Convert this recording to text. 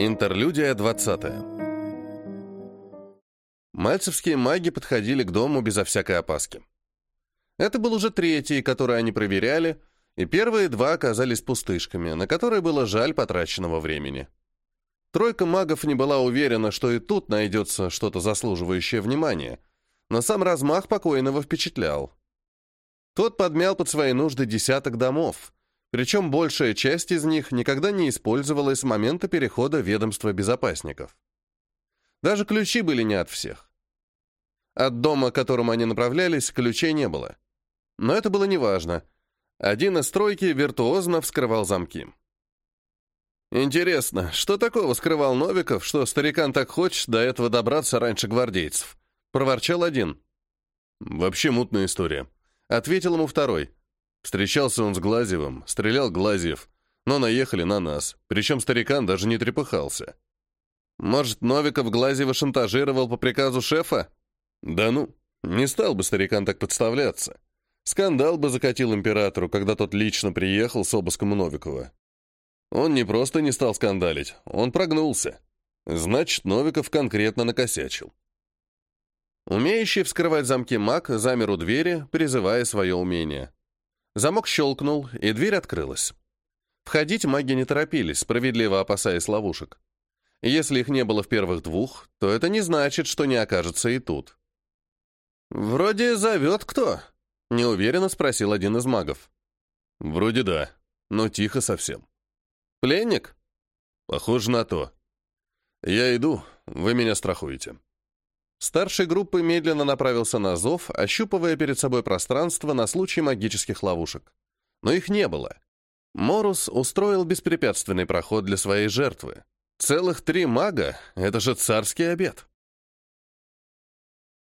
Интерлюдия 20 Мальцевские маги подходили к дому безо всякой опаски. Это был уже третий, который они проверяли, и первые два оказались пустышками, на которые было жаль потраченного времени. Тройка магов не была уверена, что и тут найдется что-то заслуживающее внимания, но сам размах покойного впечатлял. Тот подмял под свои нужды десяток домов, причем большая часть из них никогда не использовалась с момента перехода ведомства безопасников. Даже ключи были не от всех. От дома, к которому они направлялись, ключей не было. Но это было неважно. Один из тройки виртуозно вскрывал замки. Интересно, что такого скрывал Новиков, что старикан так хочет до этого добраться раньше гвардейцев? Проворчал один. Вообще мутная история. Ответил ему второй. Встречался он с Глазевым, стрелял Глазьев, но наехали на нас, причем старикан даже не трепыхался. Может, Новиков Глазева шантажировал по приказу шефа? Да ну, не стал бы старикан так подставляться. Скандал бы закатил императору, когда тот лично приехал с обыском Новикова. Он не просто не стал скандалить, он прогнулся. Значит, Новиков конкретно накосячил. Умеющий вскрывать замки маг замер у двери, призывая свое умение. Замок щелкнул, и дверь открылась. Входить маги не торопились, справедливо опасаясь ловушек. Если их не было в первых двух, то это не значит, что не окажется и тут. «Вроде зовет кто?» — неуверенно спросил один из магов. «Вроде да, но тихо совсем». «Пленник?» «Похоже на то. Я иду, вы меня страхуете». Старший группы медленно направился на зов, ощупывая перед собой пространство на случай магических ловушек. Но их не было. Морус устроил беспрепятственный проход для своей жертвы. Целых три мага — это же царский обед.